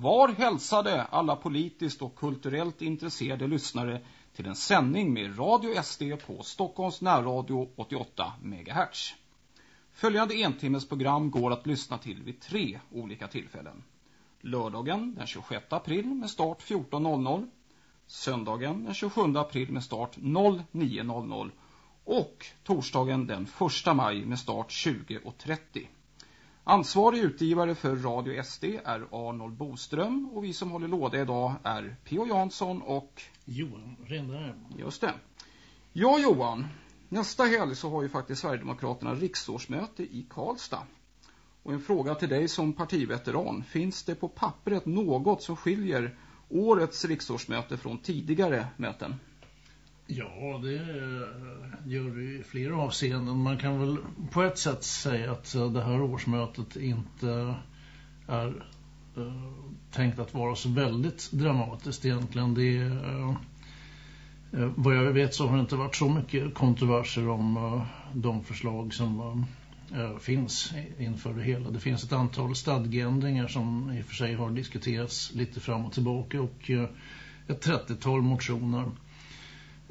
var hälsade alla politiskt och kulturellt intresserade lyssnare till en sändning med Radio SD på Stockholms närradio 88 MHz. Följande entimmesprogram går att lyssna till vid tre olika tillfällen. Lördagen den 26 april med start 14.00. Söndagen den 27 april med start 09.00. Och torsdagen den 1 maj med start 20.30. Ansvarig utgivare för Radio SD är Arnold Boström och vi som håller låda idag är P.O. Jansson och Johan Rendare. Just det. Ja Johan, nästa helg så har ju faktiskt Sverigedemokraterna riksårsmöte i Karlstad. Och en fråga till dig som partiveteran. Finns det på pappret något som skiljer årets riksårsmöte från tidigare möten? Ja, det eh, gör det i flera avseenden. Man kan väl på ett sätt säga att eh, det här årsmötet inte är eh, tänkt att vara så väldigt dramatiskt egentligen. Det är, vad jag vet så har det inte varit så mycket kontroverser om de förslag som finns inför det hela. Det finns ett antal stadgeändringar som i och för sig har diskuterats lite fram och tillbaka och ett 30-tal motioner.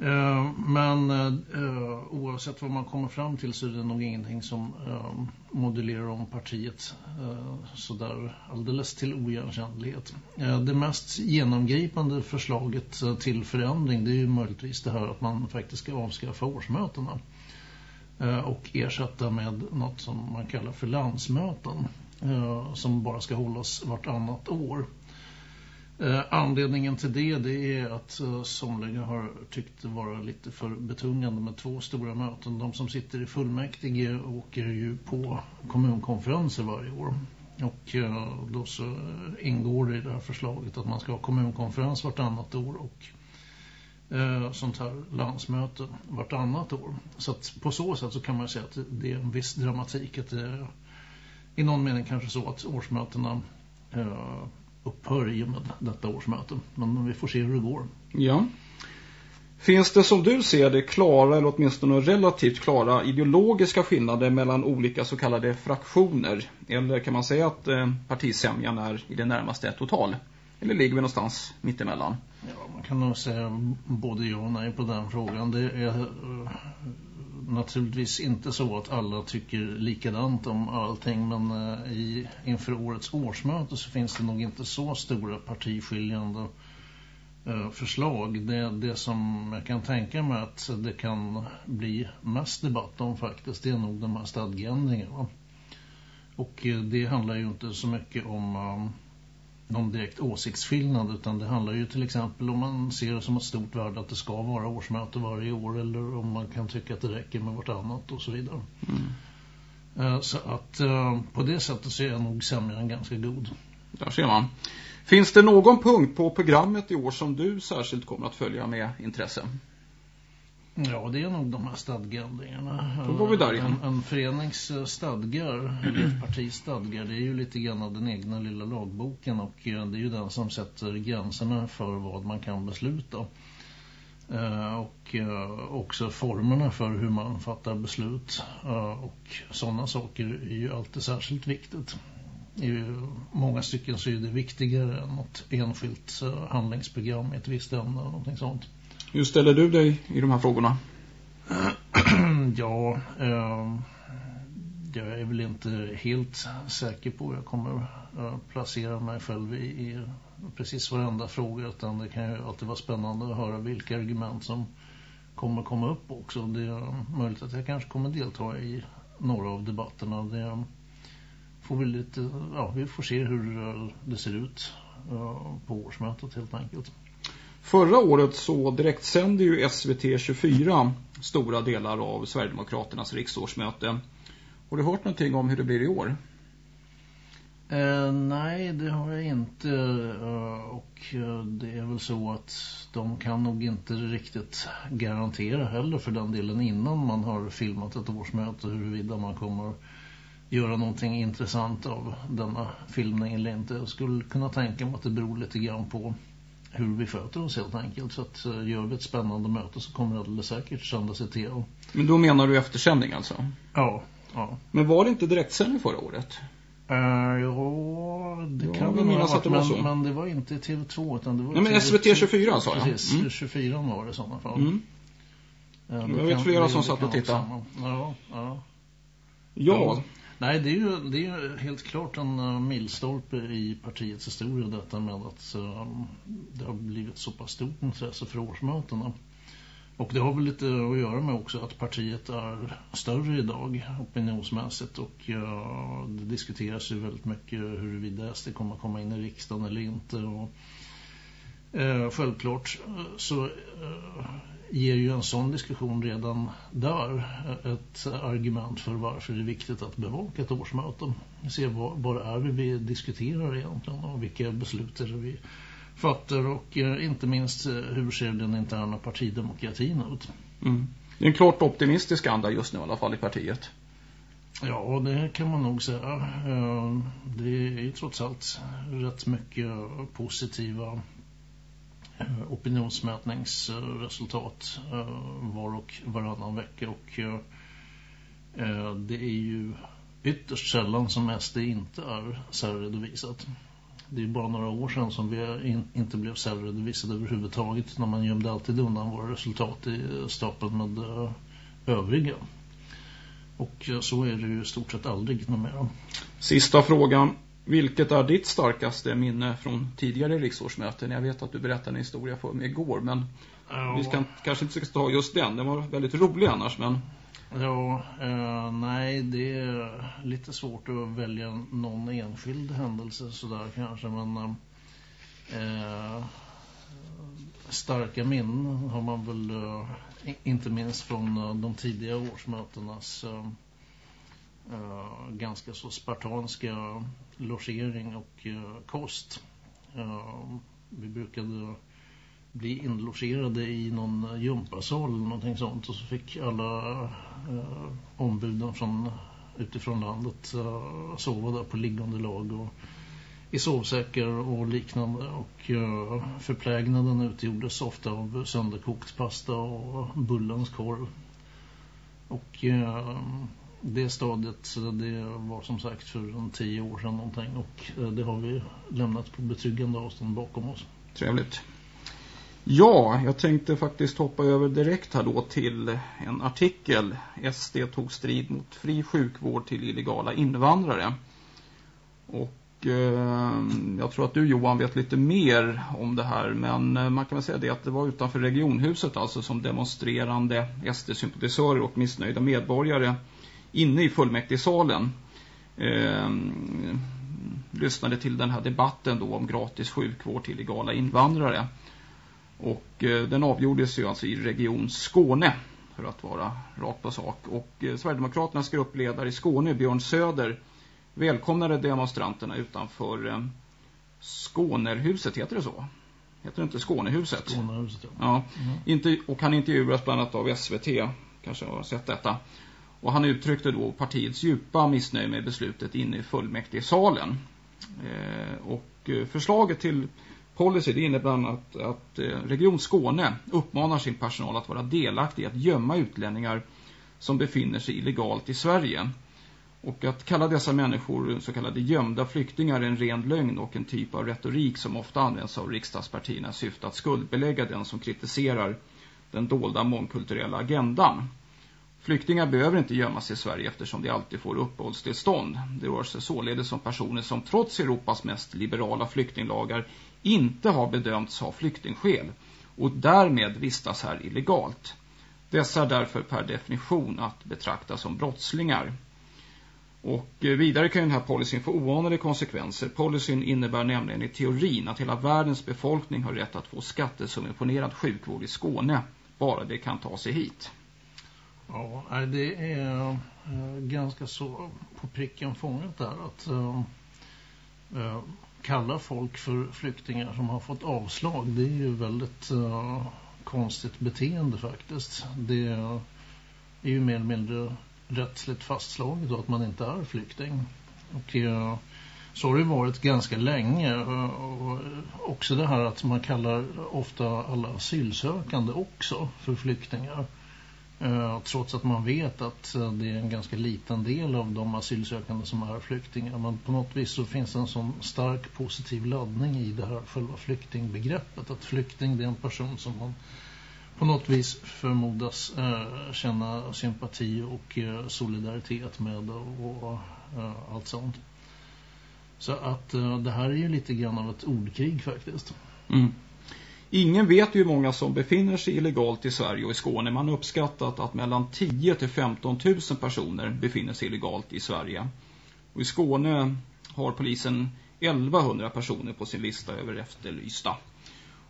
Eh, men eh, oavsett vad man kommer fram till så är det nog ingenting som uh, modellerar om partiet sådär alldeles till oigenkännlighet. det mest genomgripande förslaget till förändring det är ju möjligtvis det här att man faktiskt ska avskaffa årsmötena och ersätta med något som man kallar för landsmöten som bara ska hållas vartannat år. Eh, anledningen till det, det är att eh, somliga har tyckt det vara lite för betungande med två stora möten. De som sitter i fullmäktige åker ju på kommunkonferenser varje år. Och eh, då så ingår det i det här förslaget att man ska ha kommunkonferens vartannat år och eh, sånt här landsmöte vartannat år. Så att på så sätt så kan man säga att det är en viss dramatik. Att det är i någon mening kanske så att årsmötena eh, upphör i och med detta årsmöte. Men vi får se hur det går. Ja. Finns det som du ser det klara eller åtminstone relativt klara ideologiska skillnader mellan olika så kallade fraktioner? Eller kan man säga att eh, partisämjan är i det närmaste total? Eller ligger vi någonstans mittemellan? Ja, man kan nog säga både ja och nej på den frågan. Det är eh, naturligtvis inte så att alla tycker likadant om allting men eh, i, inför årets årsmöte så finns det nog inte så stora partiskiljande eh, förslag. Det, det som jag kan tänka mig att det kan bli mest debatt om faktiskt det är nog de här stadgeändringarna. Och eh, det handlar ju inte så mycket om... Eh, någon direkt åsiktsskillnad utan det handlar ju till exempel om man ser det som ett stort värde att det ska vara årsmöte varje år eller om man kan tycka att det räcker med vartannat och så vidare. Mm. Eh, så att eh, på det sättet så är nog sämjan ganska god. Där ser man. Finns det någon punkt på programmet i år som du särskilt kommer att följa med intresse? Ja, det är nog de här stadgeändringarna. Då går vi där igen. En, en förenings stadgar, eller ett partis stadgar, det är ju lite grann av den egna lilla lagboken och eh, det är ju den som sätter gränserna för vad man kan besluta. Uh, och också formerna för hur man fattar beslut och sådana saker är ju alltid särskilt viktigt. I många stycken så är det viktigare än något enskilt handlingsprogram i ett visst ämne eller någonting sånt. Hur ställer du dig i de här frågorna? ja, eh, jag är väl inte helt säker på hur jag kommer placera mig själv i, i precis varenda fråga utan det kan ju alltid vara spännande att höra vilka argument som kommer komma upp också. Det är möjligt att jag kanske kommer delta i några av debatterna. Det får vi lite, ja, vi får se hur det ser ut eh, på årsmötet helt enkelt. Förra året så direktsände ju SVT 24 stora delar av Sverigedemokraternas riksårsmöte. Har du hört någonting om hur det blir i år? Eh, nej, det har jag inte. Eh, och eh, det är väl så att de kan nog inte riktigt garantera heller för den delen innan man har filmat ett årsmöte huruvida man kommer göra någonting intressant av denna filmning eller inte. Jag skulle kunna tänka mig att det beror lite grann på hur vi sköter oss helt enkelt. Så att uh, gör vi ett spännande möte så kommer det alldeles säkert sändas i tv. Men då menar du eftersändning alltså? Ja, ja. Men var det inte direktsändning förra året? Uh, ja, det ja, kan det ha varit, det men, men, det var inte TV2 utan det var Nej, men SVT 24 sa jag. Precis, mm. 24 var det i sådana fall. Mm. Uh, jag vet flera som satt och tittade. Ja, ja. Ja. Nej, det är, ju, det är ju helt klart en uh, milstolpe i partiets historia detta med att uh, det har blivit så pass stort intresse för årsmötena. Och det har väl lite att göra med också att partiet är större idag opinionsmässigt och uh, det diskuteras ju väldigt mycket huruvida SD kommer att komma in i riksdagen eller inte och uh, självklart så uh, ger ju en sån diskussion redan där ett argument för varför det är viktigt att bevaka ett årsmöte. Se vad, vad är det vi diskuterar egentligen och vilka beslut är det vi fattar och eh, inte minst eh, hur ser den interna partidemokratin ut. Mm. Det är en klart optimistisk anda just nu i alla fall i partiet. Ja, det kan man nog säga. Eh, det är ju trots allt rätt mycket positiva Eh, opinionsmätningsresultat eh, var och varannan vecka och eh, det är ju ytterst sällan som SD inte är särredovisat det är bara några år sedan som vi inte blev särredovisade överhuvudtaget när man gömde alltid undan våra resultat i stapeln med övriga. Och så är det ju i stort sett aldrig numera. Sista frågan. Vilket är ditt starkaste minne från tidigare riksårsmöten? Jag vet att du berättade en historia för mig igår, men ja. vi ska, kanske inte ska ta just den. Den var väldigt rolig annars, men... Ja, eh, nej det är lite svårt att välja någon enskild händelse sådär kanske men eh, starka minnen har man väl eh, inte minst från eh, de tidiga årsmötenas eh, eh, ganska så spartanska logering och eh, kost. Eh, vi brukade bli inlogerade i någon jumpasal eller någonting sånt och så fick alla eh, ombuden från utifrån landet eh, sova där på liggande lag och i sovsäckar och liknande och eh, förplägnaden utgjordes ofta av sönderkokt pasta och bullens korv och eh, det stadiet det var som sagt för en tio år sedan någonting och eh, det har vi lämnat på betryggande avstånd bakom oss. Trevligt. Ja, jag tänkte faktiskt hoppa över direkt här då till en artikel. SD tog strid mot fri sjukvård till illegala invandrare. Och eh, jag tror att du Johan vet lite mer om det här. Men eh, man kan väl säga det att det var utanför regionhuset alltså som demonstrerande SD-sympatisörer och missnöjda medborgare inne i fullmäktigesalen. Eh, lyssnade till den här debatten då om gratis sjukvård till illegala invandrare. Och eh, den avgjordes ju alltså i region Skåne för att vara rakt på sak. Och eh, Sverigedemokraternas gruppledare i Skåne, Björn Söder, välkomnade demonstranterna utanför eh, Skånerhuset, heter det så? Heter det inte Skånehuset? Skånehuset, ja. ja. Mm. Inte, och han intervjuas bland annat av SVT, kanske har sett detta. Och han uttryckte då partiets djupa missnöje med beslutet inne i fullmäktigesalen. Eh, och eh, förslaget till policy det innebär att, att Region Skåne uppmanar sin personal att vara delaktig i att gömma utlänningar som befinner sig illegalt i Sverige. Och att kalla dessa människor eh, så kallade gömda flyktingar är en ren lögn och en typ av retorik som ofta används av riksdagspartierna syfte att skuldbelägga den som kritiserar den dolda mångkulturella agendan. Flyktingar behöver inte gömma sig i Sverige eftersom de alltid får uppehållstillstånd. Det rör sig således om personer som trots Europas mest liberala flyktinglagar inte har bedömts ha flyktingskäl och därmed vistas här illegalt. Dessa är därför per definition att betrakta som brottslingar. Och eh, vidare kan den här policyn få oanade konsekvenser. Policyn innebär nämligen i teorin att hela världens befolkning har rätt att få skattesubventionerad sjukvård i Skåne, bara det kan ta sig hit. Ja, det är eh, ganska så på pricken fångat där att äh, kalla folk för flyktingar som har fått avslag. Det är ju väldigt äh, konstigt beteende faktiskt. Det är ju mer eller mindre rättsligt fastslaget att man inte är flykting. Och äh, så har det varit ganska länge. Och också det här att man kallar ofta alla asylsökande också för flyktingar. Eh, trots att man vet att eh, det är en ganska liten del av de asylsökande som är flyktingar. Men på något vis så finns det en sån stark positiv laddning i det här själva flyktingbegreppet. Att flykting det är en person som man på något vis förmodas eh, känna sympati och eh, solidaritet med och, eh, allt sånt. Så att eh, det här är ju lite grann av ett ordkrig faktiskt. Mm. Ingen vet ju hur många som befinner sig illegalt i Sverige och i Skåne. Man har uppskattat att mellan 10 till 15 000 personer befinner sig illegalt i Sverige. Och i Skåne har polisen 1100 personer på sin lista över efterlysta.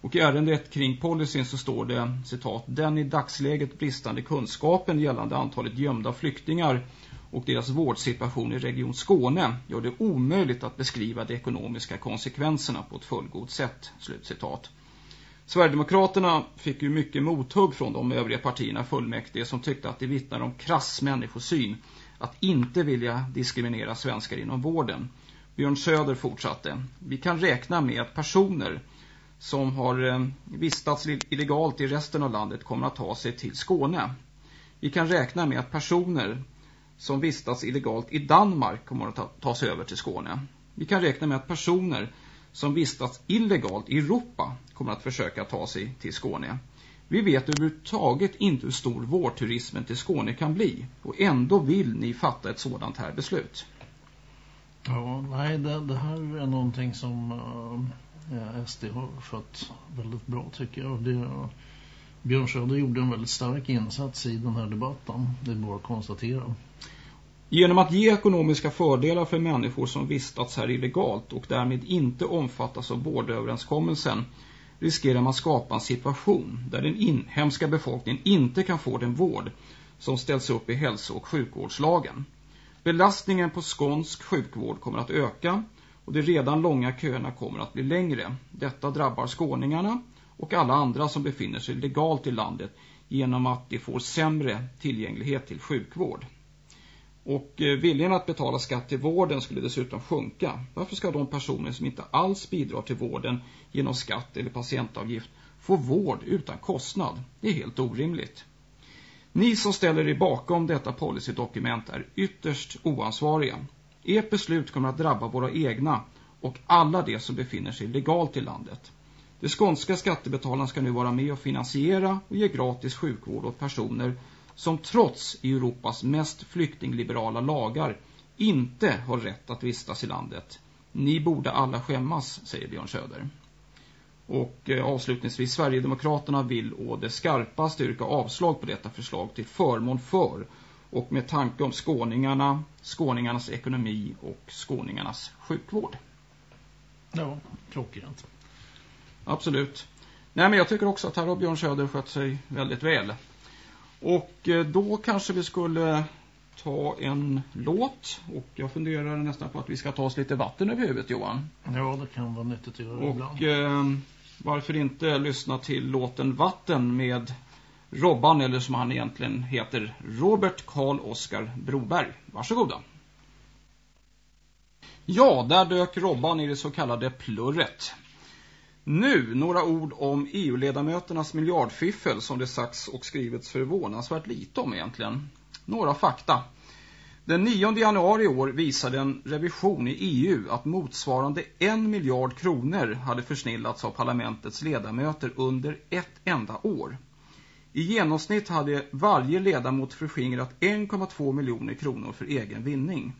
Och i ärendet kring policyn så står det, citat, den i dagsläget bristande kunskapen gällande antalet gömda flyktingar och deras vårdsituation i Region Skåne gör det omöjligt att beskriva de ekonomiska konsekvenserna på ett fullgod sätt, slutcitat. Sverigedemokraterna fick ju mycket mothugg från de övriga partierna fullmäktige som tyckte att det vittnar om krass människosyn att inte vilja diskriminera svenskar inom vården. Björn Söder fortsatte. Vi kan räkna med att personer som har eh, vistats illegalt i resten av landet kommer att ta sig till Skåne. Vi kan räkna med att personer som vistats illegalt i Danmark kommer att ta sig över till Skåne. Vi kan räkna med att personer som vistats illegalt i Europa kommer att försöka ta sig till Skåne. Vi vet överhuvudtaget inte hur stor vårturismen till Skåne kan bli och ändå vill ni fatta ett sådant här beslut. Ja, nej, det, det här är någonting som eh, uh, SD har fått väldigt bra tycker jag. Det, uh, Björn Söder gjorde en väldigt stark insats i den här debatten, det är bara att konstatera. Genom att ge ekonomiska fördelar för människor som vistats här illegalt och därmed inte omfattas av vårdöverenskommelsen riskerar man skapa en situation där den inhemska befolkningen inte kan få den vård som ställs upp i hälso- och sjukvårdslagen. Belastningen på skånsk sjukvård kommer att öka och de redan långa köerna kommer att bli längre. Detta drabbar skåningarna och alla andra som befinner sig legalt i landet genom att de får sämre tillgänglighet till sjukvård. Och eh, viljan att betala skatt till vården skulle dessutom sjunka. Varför ska de personer som inte alls bidrar till vården genom skatt eller patientavgift få vård utan kostnad? Det är helt orimligt. Ni som ställer er bakom detta policydokument är ytterst oansvariga. Ert beslut kommer att drabba våra egna och alla de som befinner sig legalt i landet. De skånska skattebetalarna ska nu vara med och finansiera och ge gratis sjukvård åt personer som trots Europas mest flyktingliberala lagar inte har rätt att vistas i landet. Ni borde alla skämmas, säger Björn Söder. Och eh, avslutningsvis, Sverigedemokraterna vill å det skarpaste yrka avslag på detta förslag till förmån för och med tanke om skåningarna, skåningarnas ekonomi och skåningarnas sjukvård. Ja, klockrent. Absolut. Nej, men jag tycker också att här har Björn Söder skött sig väldigt väl. Och eh, då kanske vi skulle ta en låt och jag funderar nästan på att vi ska ta oss lite vatten över huvudet Johan. Ja, det kan vara nyttigt att göra och, ibland. Eh, varför inte lyssna till låten Vatten med Robban eller som han egentligen heter Robert Karl Oskar Broberg. Varsågoda. Ja, där dök Robban i det så kallade plurret. Nu några ord om EU-ledamöternas miljardfiffel som det sagts och skrivits förvånansvärt lite om egentligen. Några fakta. Den 9 januari i år visade en revision i EU att motsvarande en miljard kronor hade försnillats av parlamentets ledamöter under ett enda år. I genomsnitt hade varje ledamot förskingrat 1,2 miljoner kronor för egen vinning.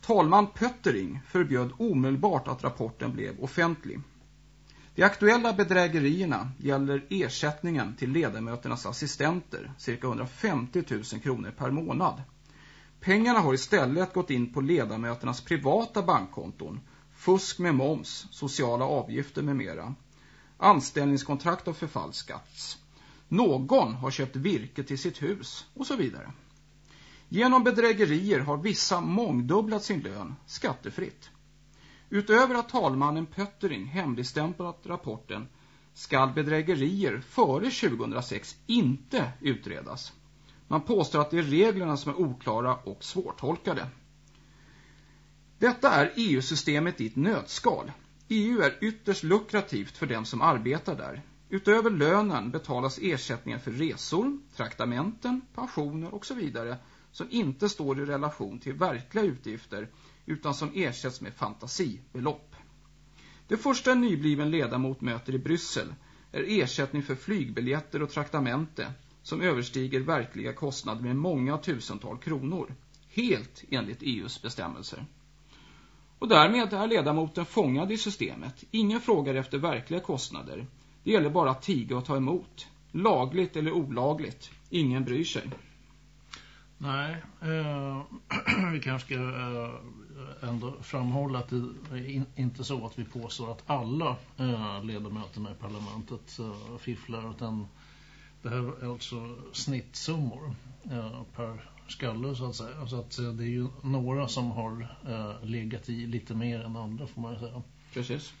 Talman Pöttering förbjöd omedelbart att rapporten blev offentlig. De aktuella bedrägerierna gäller ersättningen till ledamöternas assistenter, cirka 150 000 kronor per månad. Pengarna har istället gått in på ledamöternas privata bankkonton, fusk med moms, sociala avgifter med mera. Anställningskontrakt har förfalskats. Någon har köpt virke till sitt hus och så vidare. Genom bedrägerier har vissa mångdubblat sin lön skattefritt. Utöver att talmannen Pöttering hemligstämplat rapporten skall bedrägerier före 2006 inte utredas. Man påstår att det är reglerna som är oklara och svårtolkade. Detta är EU-systemet i ett nötskal. EU är ytterst lukrativt för dem som arbetar där. Utöver lönen betalas ersättningar för resor, traktamenten, pensioner och så vidare som inte står i relation till verkliga utgifter utan som ersätts med fantasibelopp. Det första en nybliven ledamot möter i Bryssel är ersättning för flygbiljetter och traktamente som överstiger verkliga kostnader med många tusental kronor, helt enligt EUs bestämmelser. Och därmed är ledamoten fångad i systemet. Ingen frågar efter verkliga kostnader. Det gäller bara att tiga och ta emot. Lagligt eller olagligt. Ingen bryr sig. Nej, eh, vi kanske ska eh, ändå framhålla att det är in, inte så att vi påstår att alla eh, ledamöterna i parlamentet eh, fifflar utan det här är alltså snittsummor eh, per skalle så att säga. Så att eh, det är ju några som har eh, legat i lite mer än andra får man ju säga. Precis.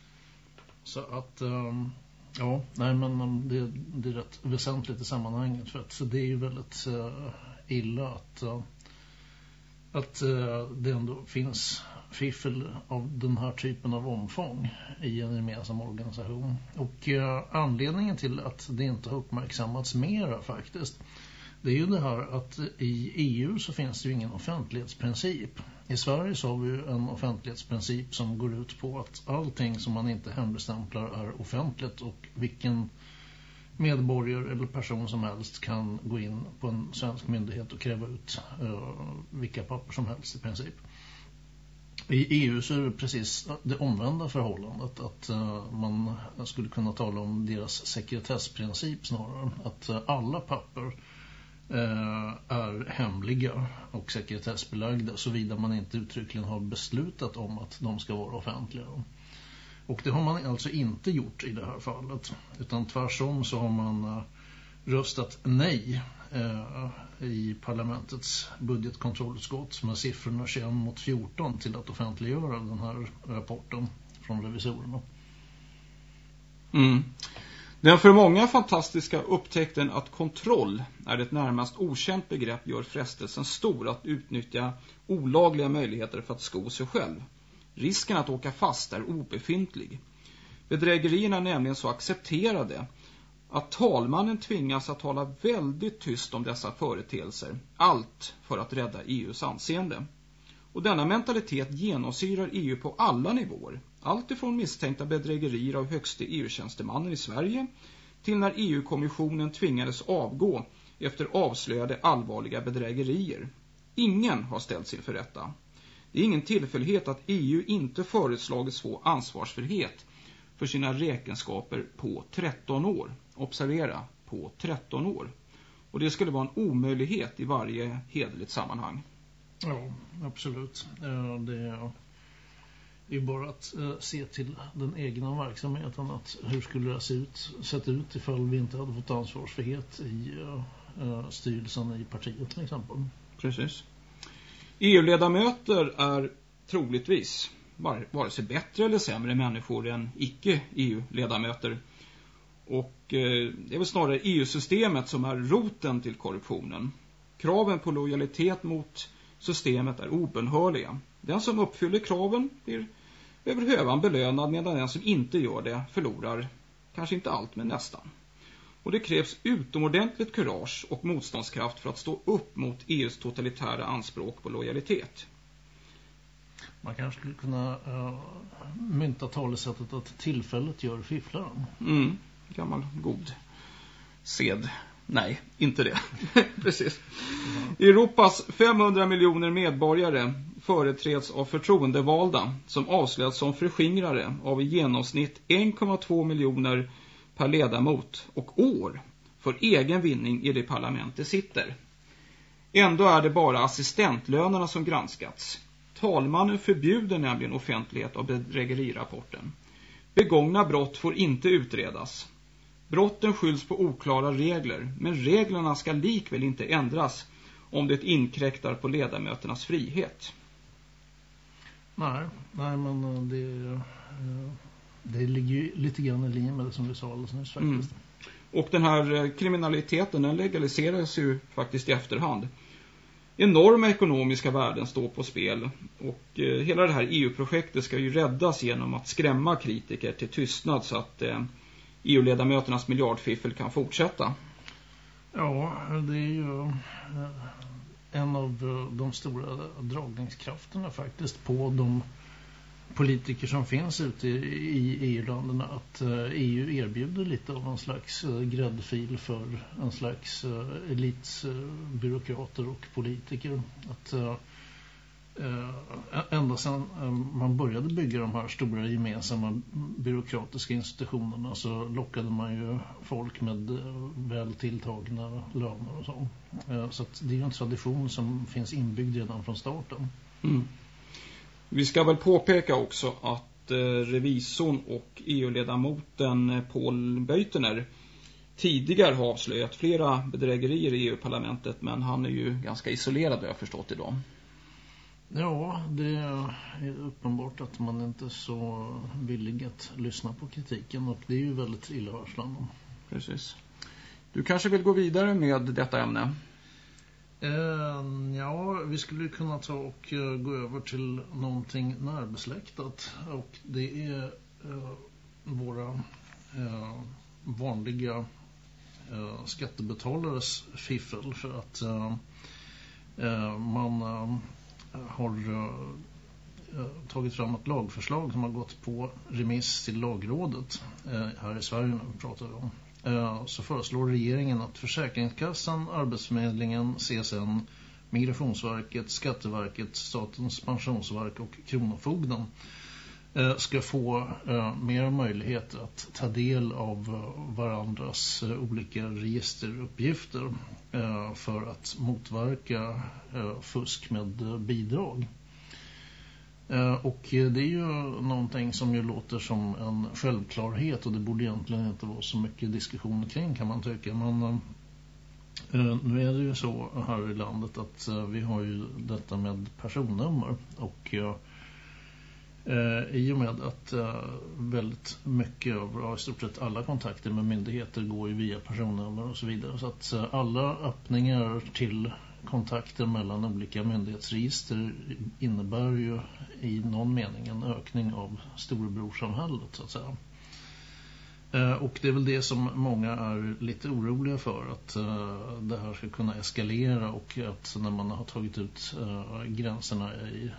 Så att um, ja, nej men det, det är rätt väsentligt i sammanhanget för att det är ju väldigt uh, illa att uh, att eh, det ändå finns fiffel av den här typen av omfång i en gemensam organisation. Och eh, anledningen till att det inte har uppmärksammats mera faktiskt det är ju det här att i EU så finns det ju ingen offentlighetsprincip. I Sverige så har vi ju en offentlighetsprincip som går ut på att allting som man inte hemligstämplar är offentligt och vilken medborgare eller person som helst kan gå in på en svensk myndighet och kräva ut eh, vilka papper som helst i princip. I EU så är det precis det omvända förhållandet att eh, man skulle kunna tala om deras sekretessprincip snarare. Att eh, alla papper Eh, är hemliga och sekretessbelagda såvida man inte uttryckligen har beslutat om att de ska vara offentliga. Och det har man alltså inte gjort i det här fallet utan tvärtom så har man eh, röstat nej eh, i parlamentets budgetkontrollutskott med siffrorna 21 mot 14 till att offentliggöra den här rapporten från revisorerna. Mm. Den för många fantastiska upptäckten att kontroll är ett närmast okänt begrepp gör frestelsen stor att utnyttja olagliga möjligheter för att sko sig själv. Risken att åka fast är obefintlig. Bedrägerierna är nämligen så accepterade att talmannen tvingas att tala väldigt tyst om dessa företeelser. Allt för att rädda EUs anseende. Och denna mentalitet genomsyrar EU på alla nivåer. Allt ifrån misstänkta bedrägerier av högste EU-tjänstemannen i Sverige till när EU-kommissionen tvingades avgå efter avslöjade allvarliga bedrägerier. Ingen har ställts inför rätta. Det är ingen tillfällighet att EU inte föreslagits få ansvarsfrihet för sina räkenskaper på 13 år. Observera, på 13 år. Och det skulle vara en omöjlighet i varje hederligt sammanhang. Ja, absolut. Det är det är bara att uh, se till den egna verksamheten att hur skulle det se ut, sett ut ifall vi inte hade fått ansvarsfrihet i uh, styrelsen i partiet till exempel. Precis. EU-ledamöter är troligtvis vare sig bättre eller sämre människor än icke-EU-ledamöter. Och eh, det är väl snarare EU-systemet som är roten till korruptionen. Kraven på lojalitet mot systemet är obenhörliga. Den som uppfyller kraven blir över hövan belönad medan den som inte gör det förlorar kanske inte allt men nästan. Och det krävs utomordentligt kurage och motståndskraft för att stå upp mot EUs totalitära anspråk på lojalitet. Man kanske skulle kunna uh, mynta talesättet att tillfället gör fifflaren. Mm, gammal god sed. Nej, inte det. Precis. Europas 500 miljoner medborgare företräds av förtroendevalda som avslöjats som förskingrare av i genomsnitt 1,2 miljoner per ledamot och år för egen vinning i det parlament de sitter. Ändå är det bara assistentlönerna som granskats. Talmannen förbjuder nämligen offentlighet av bedrägerirapporten. Begångna brott får inte utredas. Brotten skylls på oklara regler, men reglerna ska likväl inte ändras om det inkräktar på ledamöternas frihet. Nej, nej men eh, det det, eh, Ja det ligger ju lite grann i linje med det som vi sa alldeles nyss mm. faktiskt. Mm. Och den här eh, kriminaliteten den legaliseras ju faktiskt i efterhand. Enorma ekonomiska värden står på spel och eh, hela det här EU-projektet ska ju räddas genom att skrämma kritiker till tystnad så att eh, EU-ledamöternas miljardfiffel kan fortsätta. Ja, det är ju eh, en av eh, de stora dragningskrafterna faktiskt på de politiker som finns ute i EU-länderna att eh, EU erbjuder lite av en slags eh, gräddfil för en slags eh, elitbyråkrater och politiker. Att ända sedan man började bygga de här stora gemensamma byråkratiska institutionerna så lockade man ju folk med väl tilltagna löner och så. Så det är ju en tradition som finns inbyggd redan från starten. Mm. Vi ska väl påpeka också att revisorn och EU-ledamoten Paul Beutener tidigare har avslöjat flera bedrägerier i EU-parlamentet men han är ju ganska isolerad har jag förstått idag. Ja, det är uppenbart att man inte är så villig att lyssna på kritiken och det är ju väldigt illavarslande. Precis. Du kanske vill gå vidare med detta ämne? Ehm, ja, vi skulle kunna ta och eh, gå över till någonting närbesläktat och det är eh, våra eh, vanliga skattebetalares fiffel för att man har tagit fram ett lagförslag som har gått på remiss till lagrådet här i Sverige nu pratar vi om. Eh, så föreslår regeringen att Försäkringskassan, Arbetsförmedlingen, CSN, Migrationsverket, Skatteverket, Statens pensionsverk och Kronofogden eh, ska få eh, mer möjlighet att ta del av varandras olika registeruppgifter för att motverka fusk med bidrag. Eh, och det är ju någonting som ju låter som en självklarhet och det borde egentligen inte vara så mycket diskussion kring kan man tycka. Men eh, eh, nu är det ju så här i landet att vi har ju detta med personnummer och I och med att väldigt mycket av i stort sett alla kontakter med myndigheter går ju via personnummer och så vidare. Så att alla öppningar till kontakter mellan olika myndighetsregister innebär ju i någon mening en ökning av storebrorsamhället så att säga. Eh, och det är väl det som många är lite oroliga för att eh, det här ska kunna eskalera och att när man har tagit ut eh, gränserna i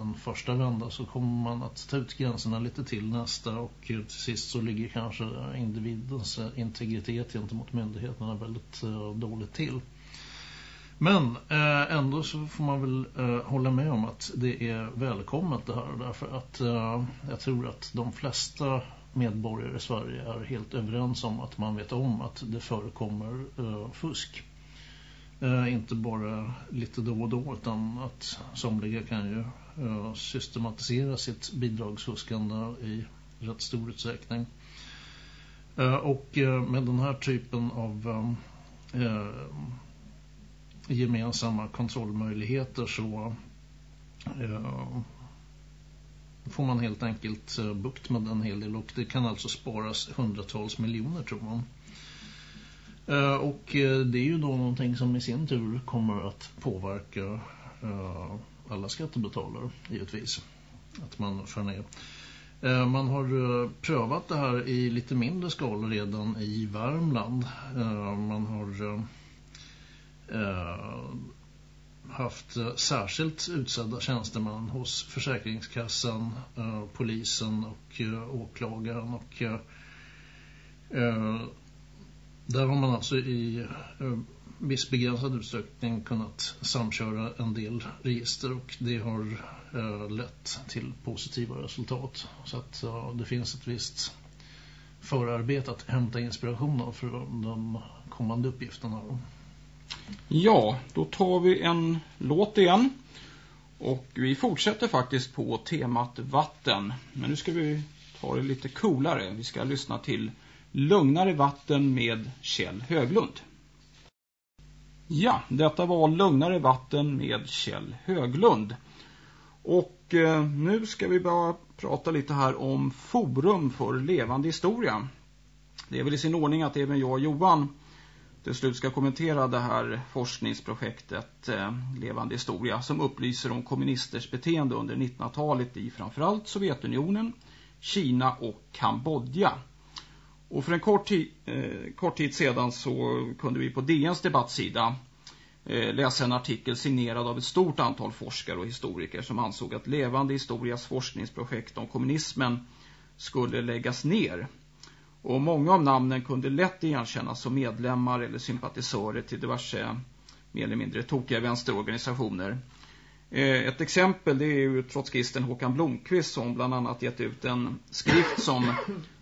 en första vända så kommer man att ta ut gränserna lite till nästa och till sist så ligger kanske individens integritet gentemot myndigheterna väldigt dåligt till. Men eh, ändå så får man väl eh, hålla med om att det är välkommet det här därför att eh, jag tror att de flesta medborgare i Sverige är helt överens om att man vet om att det förekommer eh, fusk. Eh, inte bara lite då och då utan att somliga kan ju eh, systematisera sitt bidragsfuskande i rätt stor utsträckning. Eh, och eh, med den här typen av gemensamma kontrollmöjligheter så eh, får man helt enkelt eh, bukt med en hel del och det kan alltså sparas hundratals miljoner tror man. Eh, och det är ju då någonting som i sin tur kommer att påverka alla skattebetalare givetvis. Att man för ner. Man har prövat det här i lite mindre skala redan i Värmland. Man har Eh, haft särskilt utsedda tjänstemän hos Försäkringskassan, eh, polisen och eh, åklagaren och där har man alltså i viss begränsad utsträckning kunnat samköra en del register och det har eh, lett till positiva resultat. Så att eh, det finns ett visst förarbete att hämta inspiration av för de kommande uppgifterna. Ja, då tar vi en låt igen. Och vi fortsätter faktiskt på temat vatten. Men nu ska vi ta det lite coolare. Vi ska lyssna till Lugnare vatten med Kjell Höglund. Ja, detta var Lugnare vatten med Kjell Höglund. Och eh, nu ska vi bara prata lite här om Forum för levande historia. Det är väl i sin ordning att även jag och Johan till slut ska kommentera det här forskningsprojektet eh, Levande historia som upplyser om kommunisters beteende under 1900-talet i framförallt Sovjetunionen, Kina och Kambodja. Och för en kort, tid, eh, kort tid sedan så kunde vi på DNs debattsida eh, läsa en artikel signerad av ett stort antal forskare och historiker som ansåg att Levande historias forskningsprojekt om kommunismen skulle läggas ner. Och många av namnen kunde lätt igenkännas som medlemmar eller sympatisörer till diverse mer eller mindre tokiga vänsterorganisationer. Eh, ett exempel det är ju trotskisten Håkan Blomqvist som bland annat gett ut en skrift som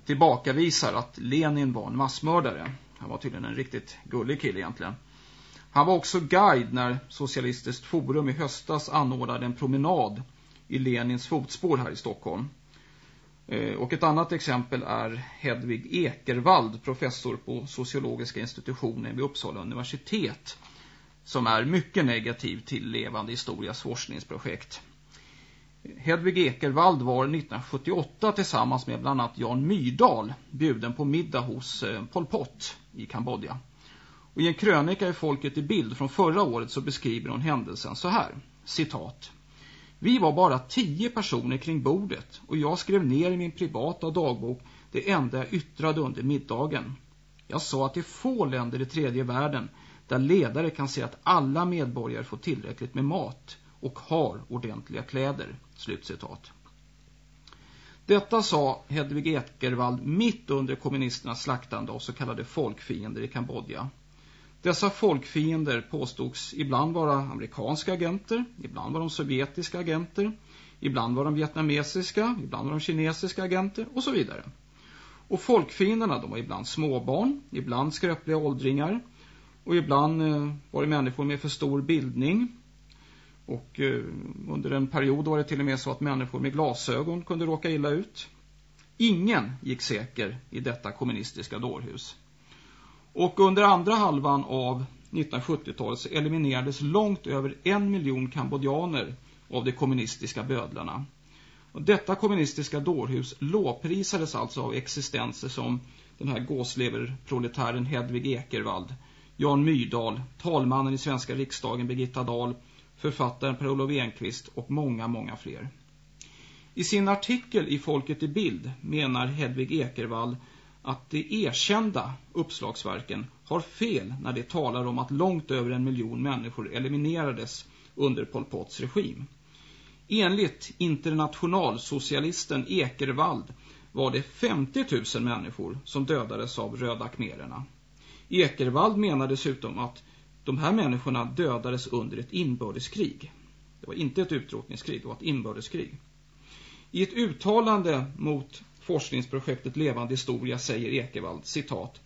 tillbakavisar att Lenin var en massmördare. Han var tydligen en riktigt gullig kille egentligen. Han var också guide när Socialistiskt forum i höstas anordnade en promenad i Lenins fotspår här i Stockholm. Eh, och ett annat exempel är Hedvig Ekervald, professor på sociologiska institutionen vid Uppsala universitet som är mycket negativ till Levande historias forskningsprojekt. Hedvig Ekervald var 1978 tillsammans med bland annat Jan Myrdal bjuden på middag hos eh, Pol Pot i Kambodja. Och I en krönika i Folket i bild från förra året så beskriver hon händelsen så här, citat. Vi var bara tio personer kring bordet och jag skrev ner i min privata dagbok det enda jag yttrade under middagen. Jag sa att det är få länder i tredje världen där ledare kan se att alla medborgare får tillräckligt med mat och har ordentliga kläder. Slutcitat. Detta sa Hedvig Ekervald mitt under kommunisternas slaktande av så kallade folkfiender i Kambodja. Dessa folkfiender påstods ibland vara amerikanska agenter, ibland var de sovjetiska agenter, ibland var de vietnamesiska, ibland var de kinesiska agenter och så vidare. Och folkfienderna de var ibland småbarn, ibland skröpliga åldringar, och ibland eh, var det människor med för stor bildning. Och eh, under en period var det till och med så att människor med glasögon kunde råka illa ut. Ingen gick säker i detta kommunistiska dårhus. Och under andra halvan av 1970-talet så eliminerades långt över en miljon kambodjaner av de kommunistiska bödlarna. Och detta kommunistiska dårhus låprisades alltså av existenser som den här gåsleverproletären Hedvig Ekervald Jan Myrdal, talmannen i svenska riksdagen Birgitta Dahl, författaren Per-Olof Enqvist och många, många fler. I sin artikel i Folket i bild menar Hedvig Ekervall att de erkända uppslagsverken har fel när de talar om att långt över en miljon människor eliminerades under Pol Pots regim. Enligt internationalsocialisten Ekervald var det 50 000 människor som dödades av röda khmererna. Ekervald menar dessutom att de här människorna dödades under ett inbördeskrig. Det var inte ett utrotningskrig, det var ett inbördeskrig. I ett uttalande mot forskningsprojektet Levande historia säger Ekevald, citat,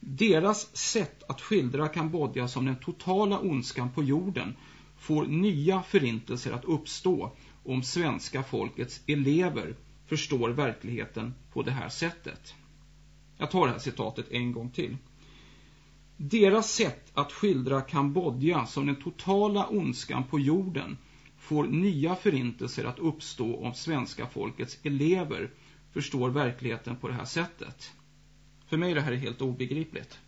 Deras sätt att skildra Kambodja som den totala ondskan på jorden får nya förintelser att uppstå om svenska folkets elever förstår verkligheten på det här sättet. Jag tar det här citatet en gång till. Deras sätt att skildra Kambodja som den totala ondskan på jorden får nya förintelser att uppstå om svenska folkets elever förstår verkligheten på det här sättet. För mig är det här helt obegripligt.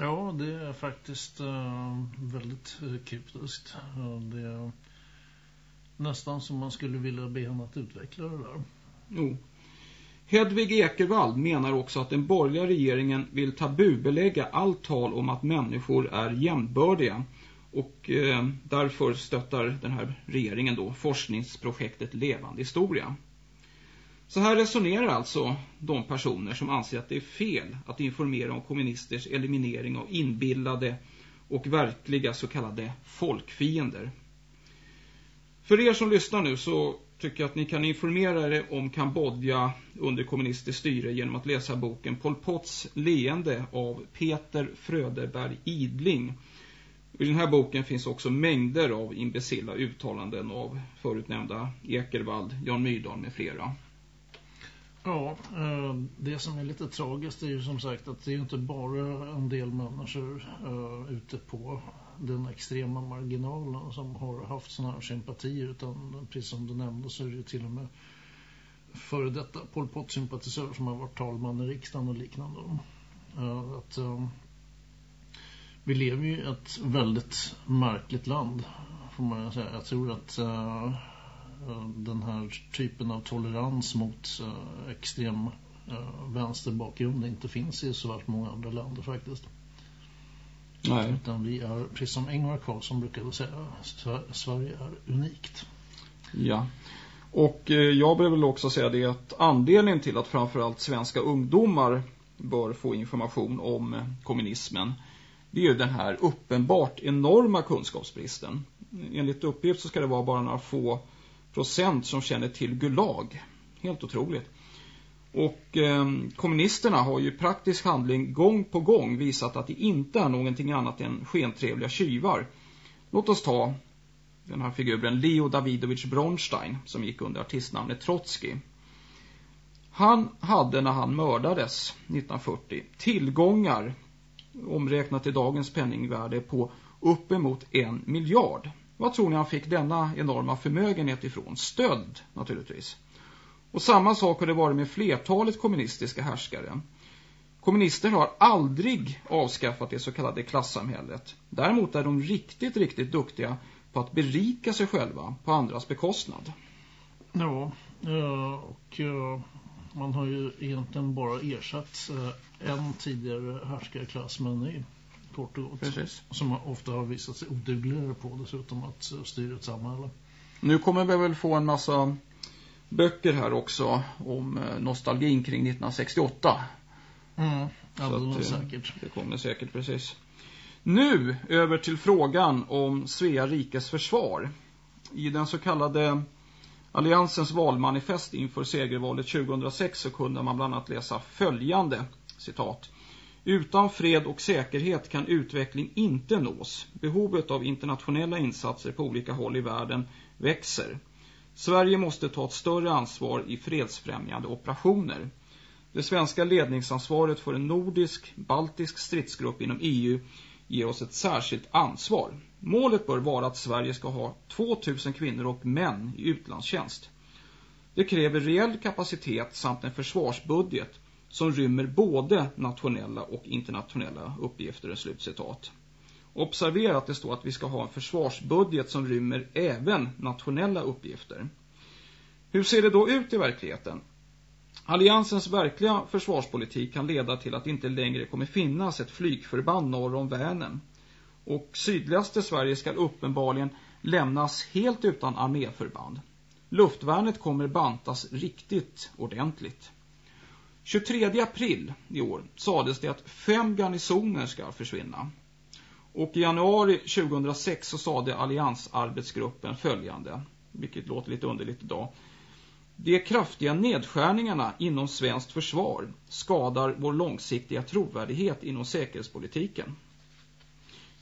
Ja, det är faktiskt uh, väldigt uh, kryptiskt. Uh, det är nästan som man skulle vilja be henne att utveckla det där. Jo. Hedvig Ekervall menar också att den borgerliga regeringen vill tabubelägga allt tal om att människor är jämnbördiga och eh, därför stöttar den här regeringen då forskningsprojektet Levande historia. Så här resonerar alltså de personer som anser att det är fel att informera om kommunisters eliminering av inbillade och verkliga så kallade folkfiender. För er som lyssnar nu så tycker jag att ni kan informera er om Kambodja under kommunistiskt styre genom att läsa boken Pol Pots leende av Peter Fröderberg Idling. I den här boken finns också mängder av imbecilla uttalanden av förutnämnda Ekervald, Jan Myrdal med flera. Ja, eh, det som är lite tragiskt är ju som sagt att det är inte bara en del människor eh, ute på den extrema marginalen som har haft sådana här sympatier utan precis som du nämnde så är det till och med före detta Pol Pot-sympatisörer som har varit talman i riksdagen och liknande. Eh, att, vi lever ju i ett väldigt märkligt land får man säga. Jag tror att den här typen av tolerans mot extrem uh, vänsterbakgrund inte finns i så vart många andra länder faktiskt. Nej. Utan vi är, precis som Ingvar Carlsson brukade säga, Sverige är unikt. Ja, och eh, jag väl också säga det att anledningen till att framförallt svenska ungdomar bör få information om eh, kommunismen det är ju den här uppenbart enorma kunskapsbristen. Enligt uppgift så ska det vara bara några få procent som känner till Gulag. Helt otroligt. Och eh, kommunisterna har ju praktisk handling gång på gång visat att det inte är någonting annat än skentrevliga tjuvar. Låt oss ta den här figuren Leo Davidovich Bronstein som gick under artistnamnet Trotsky. Han hade när han mördades 1940 tillgångar omräknat till dagens penningvärde på uppemot en miljard. Vad tror ni han fick denna enorma förmögenhet ifrån? Stöld naturligtvis. Och samma sak har det varit med flertalet kommunistiska härskare. Kommunister har aldrig avskaffat det så kallade klassamhället. Däremot är de riktigt, riktigt duktiga på att berika sig själva på andras bekostnad. Ja, eh, och eh, man har ju egentligen bara ersatt eh, en tidigare härskarklass med en ny kort gott. Precis. Som ofta har visat sig odugligare på dessutom att eh, styra ett samhälle. Nu kommer vi väl få en massa böcker här också om eh, nostalgin kring 1968. Mm, alldeles säkert. Det kommer säkert, precis. Nu över till frågan om Svea rikes försvar. I den så kallade Alliansens valmanifest inför segervalet 2006 så kunde man bland annat läsa följande citat. Utan fred och säkerhet kan utveckling inte nås. Behovet av internationella insatser på olika håll i världen växer. Sverige måste ta ett större ansvar i fredsfrämjande operationer. Det svenska ledningsansvaret för en nordisk-baltisk stridsgrupp inom EU ger oss ett särskilt ansvar. Målet bör vara att Sverige ska ha 2000 kvinnor och män i utlandstjänst. Det kräver reell kapacitet samt en försvarsbudget som rymmer både nationella och internationella uppgifter. Slutcitat. Observera att det står att vi ska ha en försvarsbudget som rymmer även nationella uppgifter. Hur ser det då ut i verkligheten? Alliansens verkliga försvarspolitik kan leda till att det inte längre kommer finnas ett flygförband norr om Vänern. Och sydligaste Sverige ska uppenbarligen lämnas helt utan arméförband. Luftvärnet kommer bantas riktigt ordentligt. 23 april i år sades det att fem garnisoner ska försvinna. Och i januari 2006 så sade alliansarbetsgruppen följande, vilket låter lite underligt idag. De kraftiga nedskärningarna inom svenskt försvar skadar vår långsiktiga trovärdighet inom säkerhetspolitiken.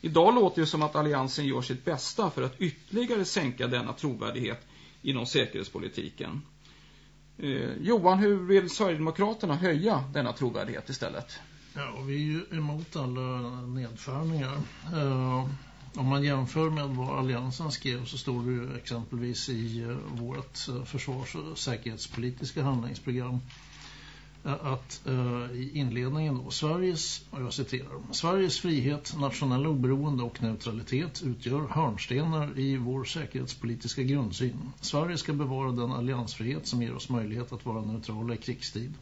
Idag låter det som att alliansen gör sitt bästa för att ytterligare sänka denna trovärdighet inom säkerhetspolitiken. Eh, Johan, hur vill Sverigedemokraterna höja denna trovärdighet istället? Ja, vi är ju emot alla nedskärningar. Eh, om man jämför med vad alliansen skrev så står det ju exempelvis i eh, vårt eh, försvars- och säkerhetspolitiska handlingsprogram att eh, i inledningen då, Sveriges, och jag citerar, Sveriges frihet, nationella oberoende och neutralitet utgör hörnstenar i vår säkerhetspolitiska grundsyn. Sverige ska bevara den alliansfrihet som ger oss möjlighet att vara neutrala i krigstid.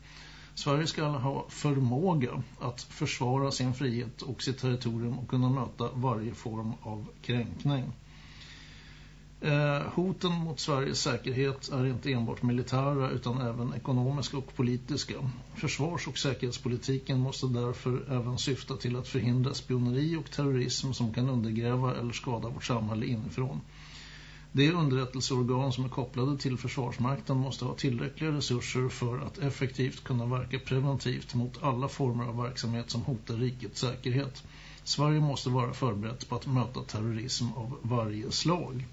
Sverige ska ha förmåga att försvara sin frihet och sitt territorium och kunna möta varje form av kränkning. Eh, hoten mot Sveriges säkerhet är inte enbart militära utan även ekonomiska och politiska. Försvars- och säkerhetspolitiken måste därför även syfta till att förhindra spioneri och terrorism som kan undergräva eller skada vårt samhälle inifrån. De underrättelseorgan som är kopplade till försvarsmakten måste ha tillräckliga resurser för att effektivt kunna verka preventivt mot alla former av verksamhet som hotar rikets säkerhet. Sverige måste vara förberett på att möta terrorism av varje slag.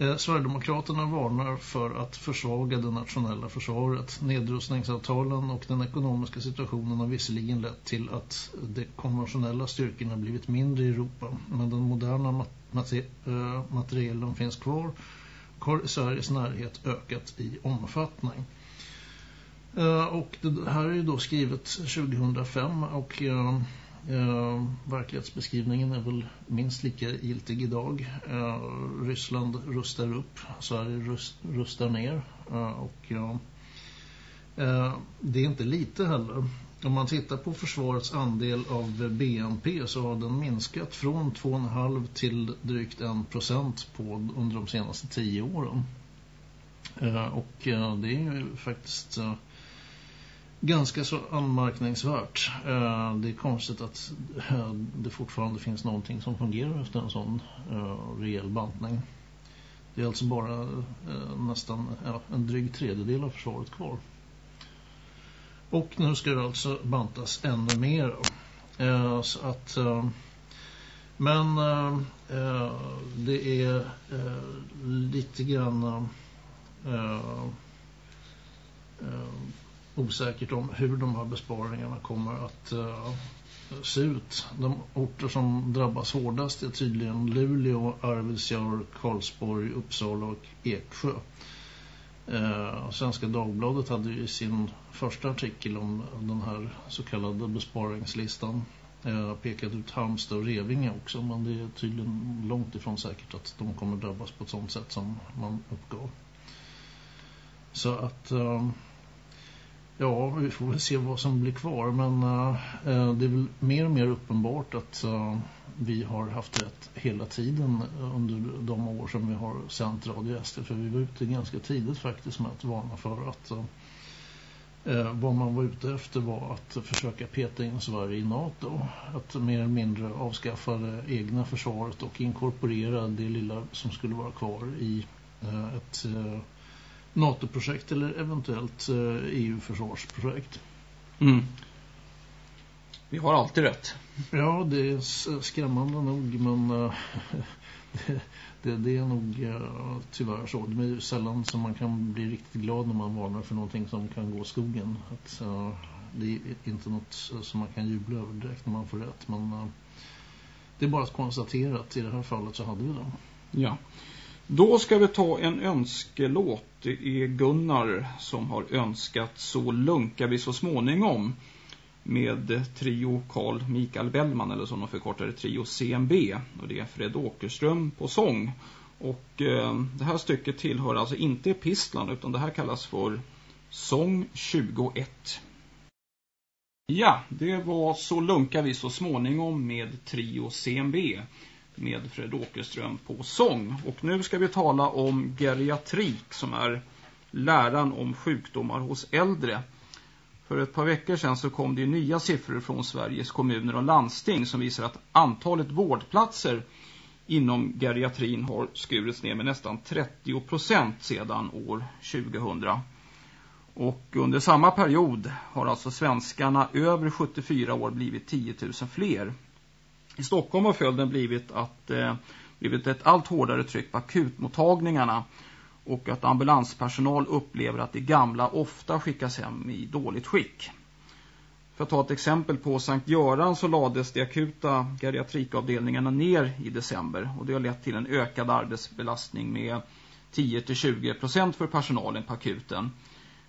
Eh, Sverigedemokraterna varnar för att försvaga det nationella försvaret. Nedrustningsavtalen och den ekonomiska situationen har visserligen lett till att de konventionella styrkorna blivit mindre i Europa. Men den moderna mater äh, eh, materielen finns kvar och har i Sveriges närhet ökat i omfattning. Eh, och det här är ju då skrivet 2005 och eh, Eh, verklighetsbeskrivningen är väl minst lika giltig idag. Eh, Ryssland rustar upp, Sverige rust, rustar ner. Eh, och eh, det är inte lite heller. Om man tittar på försvarets andel av BNP så har den minskat från 2,5 till drygt 1% på under de senaste 10 åren. Eh, och det är ju faktiskt eh, ganska så anmärkningsvärt. Eh, det är konstigt att eh, det fortfarande finns någonting som fungerar efter en sån eh, rejäl bantning. Det är alltså bara nästan en dryg tredjedel av försvaret kvar. Och nu ska det alltså bantas ännu mer. Så att, men det är lite grann osäkert om hur de här besparingarna kommer att eh, se ut. De orter som drabbas hårdast är tydligen Luleå, Arvidsjaur, Karlsborg, Uppsala och Eksjö. Uh, Svenska Dagbladet hade ju i sin första artikel om den här så kallade besparingslistan uh, pekat ut Halmstad och Revinge också men det är tydligen långt ifrån säkert att de kommer drabbas på ett sånt sätt som man uppgav. Så att Uh, ja, vi får väl se vad som blir kvar men eh, eh, det är väl mer och mer uppenbart att eh, vi har haft rätt hela tiden under de år som vi har sänt Radio SD för vi var ute ganska tidigt faktiskt med att varna för att vad man var ute efter var att försöka peta in Sverige i NATO att mer eller mindre avskaffa det egna försvaret och inkorporera det lilla som skulle vara kvar i ett NATO-projekt eller eventuellt eh, EU-försvarsprojekt. Mm. Vi har alltid rätt. Ja, det är skrämmande nog, men uh, det, det, det, är nog uh, tyvärr så. Det är ju sällan som man kan bli riktigt glad när man varnar för någonting som kan gå skogen. Att, det är inte något som man kan jubla över direkt när man får rätt, men det är bara att konstatera att i det här fallet så hade vi det. Ja. Då ska vi ta en önskelåt. Det är Gunnar som har önskat Så lunkar vi så småningom med trio Carl Mikael Bellman eller som de förkortade trio CMB och det är Fred Åkerström på sång. Och eh, det här stycket tillhör alltså inte Pistlan utan det här kallas för Sång 21 Ja, det var Så lunkar vi så småningom med trio CMB med Fred Åkerström på sång och nu ska vi tala om geriatrik som är läran om sjukdomar hos äldre för ett par veckor sedan så kom det nya siffror från Sveriges kommuner och landsting som visar att antalet vårdplatser inom geriatrin har skurits ner med nästan 30 procent sedan år 2000. Och under samma period har alltså svenskarna över 74 år blivit 10 000 fler. I Stockholm har följden blivit att eh, blivit ett allt hårdare tryck på akutmottagningarna och att ambulanspersonal upplever att de gamla ofta skickas hem i dåligt skick. För att ta ett exempel på Sankt Göran så lades de akuta geriatrikavdelningarna ner i december och det har lett till en ökad arbetsbelastning med 10-20% för personalen på akuten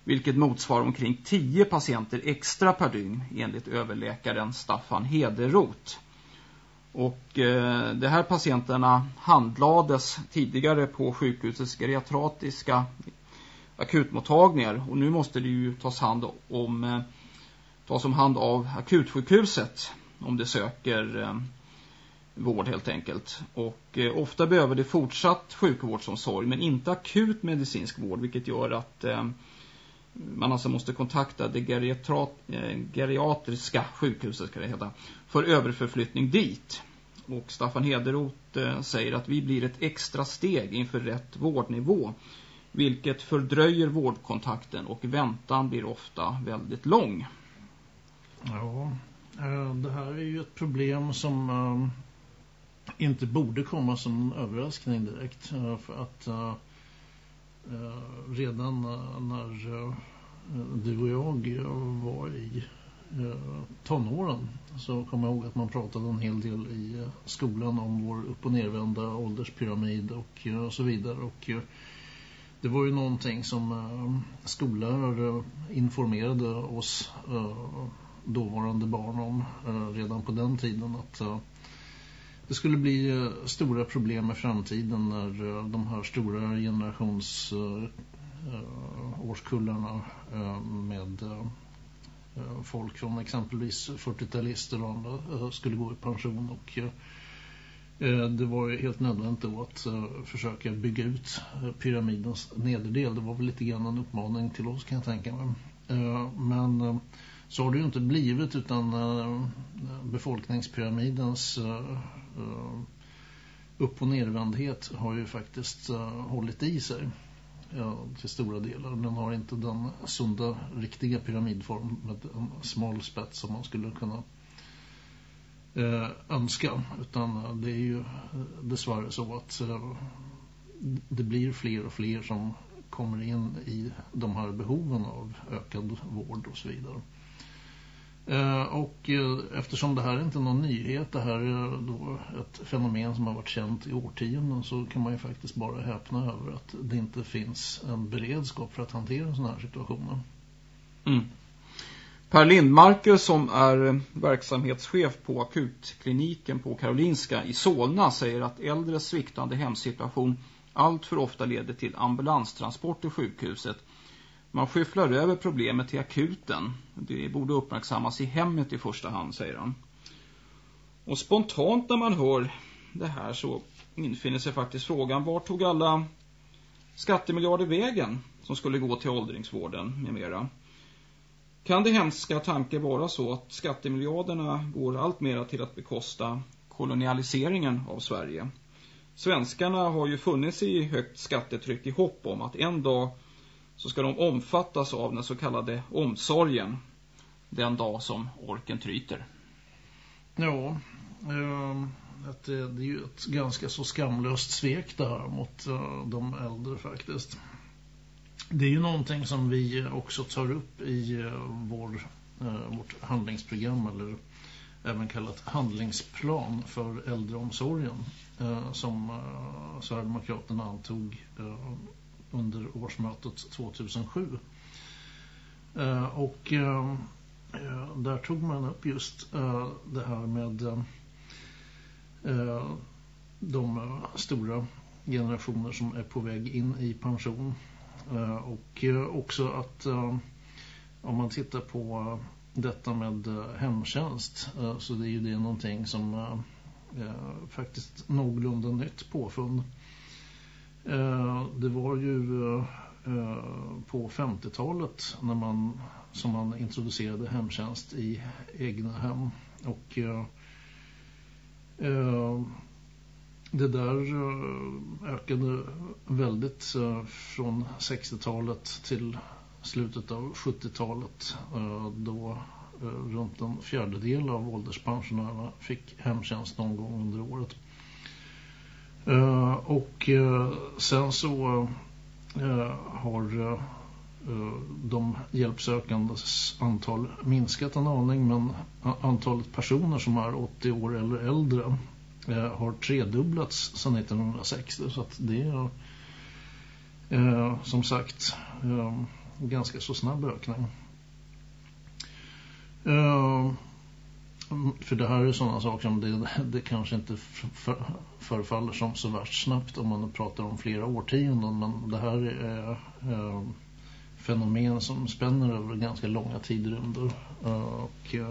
vilket motsvarar omkring 10 patienter extra per dygn enligt överläkaren Staffan Hederot. Och eh, de här patienterna handlades tidigare på sjukhusets geriatratiska akutmottagningar och nu måste det ju tas hand om eh, tas om hand av akutsjukhuset om det söker eh, vård helt enkelt. Och eh, ofta behöver det fortsatt sjukvårdsomsorg men inte akut medicinsk vård vilket gör att eh, man alltså måste kontakta det eh, geriatriska sjukhuset ska det heta, för överförflyttning dit. Och Staffan Hederot eh, säger att vi blir ett extra steg inför rätt vårdnivå vilket fördröjer vårdkontakten och väntan blir ofta väldigt lång. Ja, eh, det här är ju ett problem som inte borde komma som en överraskning direkt för att Eh, redan när eh, du och jag var i eh, tonåren så kommer jag ihåg att man pratade en hel del i eh, skolan om vår upp- och nervända ålderspyramid och, eh, och så vidare. Och det var ju någonting som skollärare informerade oss dåvarande barn om redan på den tiden att det skulle bli eh, stora problem i framtiden när eh, de här stora generations eh, årskullarna med folk från exempelvis 40-talister och andra skulle gå i pension och det var ju helt nödvändigt då att försöka bygga ut pyramidens nederdel. Det var väl lite grann en uppmaning till oss kan jag tänka mig. Men så har det ju inte blivit utan befolkningspyramidens Eh, upp- och nervändhet har ju faktiskt eh, hållit i sig ja, till stora delar. Den har inte den sunda, riktiga pyramidform med en smal spets som man skulle kunna eh, önska. Utan det är ju eh, dessvärre så att eh, det blir fler och fler som kommer in i de här behoven av ökad vård och så vidare. Eh, och eh, eftersom det här är inte är någon nyhet, det här är då ett fenomen som har varit känt i årtionden så kan man ju faktiskt bara häpna över att det inte finns en beredskap för att hantera sådana här situationer. Mm. Per Lindmarker som är eh, verksamhetschef på akutkliniken på Karolinska i Solna säger att äldres sviktande hemsituation allt för ofta leder till ambulanstransport till sjukhuset man skyfflar över problemet till akuten. Det borde uppmärksammas i hemmet i första hand, säger han. Och spontant när man hör det här så infinner sig faktiskt frågan, var tog alla skattemiljarder vägen som skulle gå till åldringsvården med mera? Kan det hemska tanke vara så att skattemiljarderna går allt mera till att bekosta kolonialiseringen av Sverige? Svenskarna har ju funnits i högt skattetryck i hopp om att en dag så ska de omfattas av den så kallade omsorgen den dag som orken tryter. Ja, eh, att det, det är ju ett ganska så skamlöst svek det här mot eh, de äldre faktiskt. Det är ju någonting som vi också tar upp i eh, vår, eh, vårt handlingsprogram eller även kallat handlingsplan för äldreomsorgen eh, som eh, Sverigedemokraterna antog under årsmötet 2007. Eh, och eh, där tog man upp just eh, det här med de stora generationer som är på väg in i pension. Och också att om man tittar på detta med hemtjänst så det är ju det någonting som faktiskt någorlunda nytt påfund. Eh, det var ju eh, eh, på 50-talet när man som man introducerade hemtjänst i egna hem och det där ökade väldigt från 60-talet till slutet av 70-talet då runt en fjärdedel av ålderspensionärerna fick hemtjänst någon gång under året. Uh, och uh, sen så uh, har de hjälpsökandes antal minskat en aning men antalet personer som är 80 år eller äldre har tredubblats sedan 1960 så att det är som sagt ganska så snabb ökning. För det här är sådana saker som det, det kanske inte för, förefaller som så värst snabbt om man pratar om flera årtionden. Men det här är eh, fenomen som spänner över ganska långa tidrymder. Eh, och eh,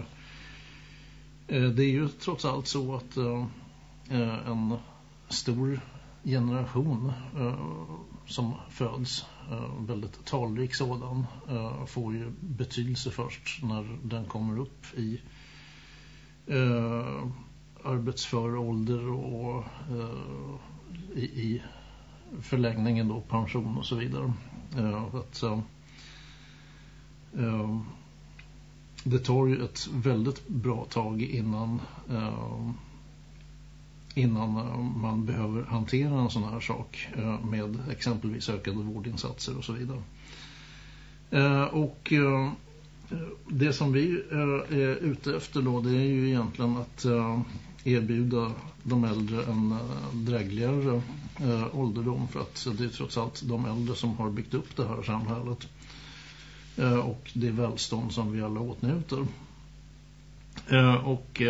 eh, det är ju trots allt så att eh, eh en stor generation som föds, eh, väldigt talrik sådan, får ju betydelse först när den kommer upp i eh, arbetsför ålder och eh, i, i förlängningen då pension och så vidare. Eh, att, eh, eh det tar ju ett väldigt bra tag innan eh, innan eh, man behöver hantera en sån här sak eh, med exempelvis ökade vårdinsatser och så vidare. Och Eh, det som vi är, är ute efter då det är ju egentligen att eh, erbjuda de äldre en drägligare ålderdom för att det är trots allt de äldre som har byggt upp det här samhället och det välstånd som vi alla åtnjuter. Och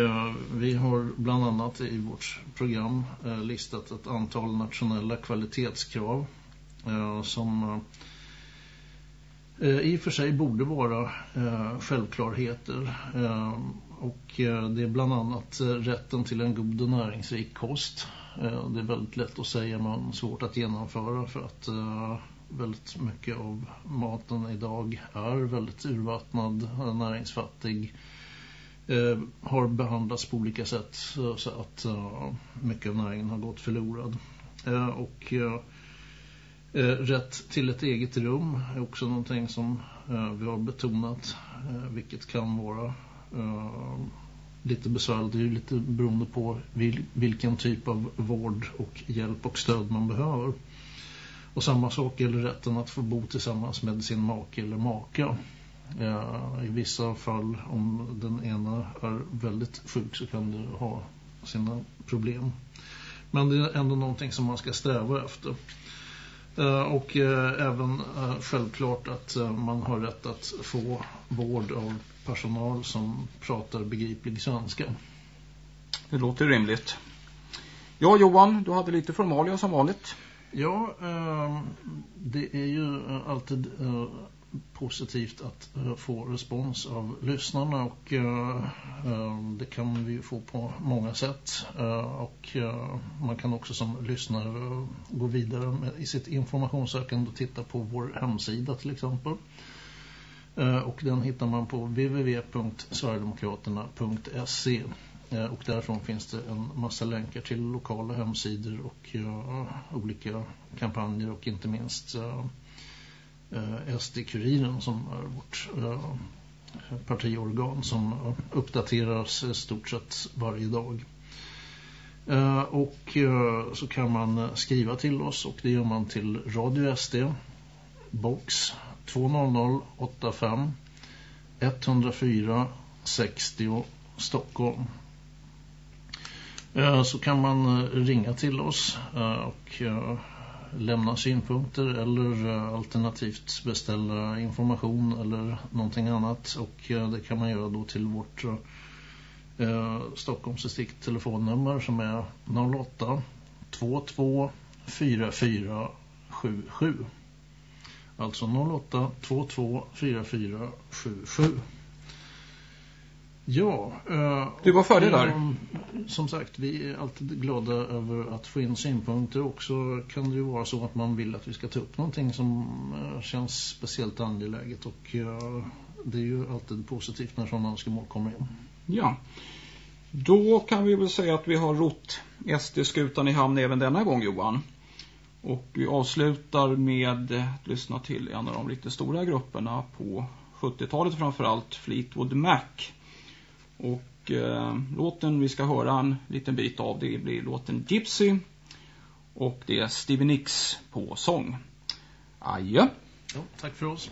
vi har bland annat i vårt program listat ett antal nationella kvalitetskrav som Eh, i och för sig borde vara eh, självklarheter. Eh, och eh, det är bland annat eh, rätten till en god och näringsrik kost. Eh, det är väldigt lätt att säga men svårt att genomföra för att väldigt mycket av maten idag är väldigt urvattnad, näringsfattig. Har behandlats på olika sätt så att mycket av näringen har gått förlorad. Och Eh, rätt till ett eget rum är också någonting som eh, vi har betonat, eh, vilket kan vara lite besvärligt. Det är ju lite beroende på vil, vilken typ av vård och hjälp och stöd man behöver. Och samma sak gäller rätten att få bo tillsammans med sin make eller maka. I vissa fall, om den ena är väldigt sjuk så kan du ha sina problem. Men det är ändå någonting som man ska sträva efter. Uh, och uh, även uh, självklart att man har rätt att få vård av personal som pratar begriplig svenska. Det låter rimligt. Ja Johan, du hade lite formalia som vanligt. Ja, eh, det är ju alltid eh, positivt att få respons av lyssnarna och eh, eh, det kan vi få på många sätt eh, och man kan också som lyssnare gå vidare med, i sitt informationssökande och titta på vår hemsida till exempel. Och den hittar man på www.sverigedemokraterna.se och därifrån finns det en massa länkar till lokala hemsidor och olika kampanjer och inte minst Eh, SD-kuriren som är vårt eh, partiorgan som uppdateras stort sett varje dag. Eh, och så kan man skriva till oss och det gör man till Radio SD box 20085 104 60 Stockholm. Eh, så kan man ringa till oss och lämna synpunkter eller eh, alternativt beställa information eller någonting annat och eh, det kan man göra då till vårt eh, Stockholms distrikt telefonnummer som är 08 22 44 77. Alltså 08 22 44 77. Ja. Eh, du var färdig där. Eh, som sagt, vi är alltid glada över att få in synpunkter. Också kan det ju vara så att man vill att vi ska ta upp någonting som eh, känns speciellt angeläget. Och eh, det är ju alltid positivt när sådana önskemål kommer in. Ja. Då kan vi väl säga att vi har rott SD-skutan i hamn även denna gång, Johan. Och vi avslutar med att lyssna till en av de riktigt stora grupperna på 70-talet framförallt, Fleetwood Mac. Och eh, låten vi ska höra en liten bit av det blir låten Gypsy. Och det är Stevie Nicks på sång. Adjö. Ja, tack för oss.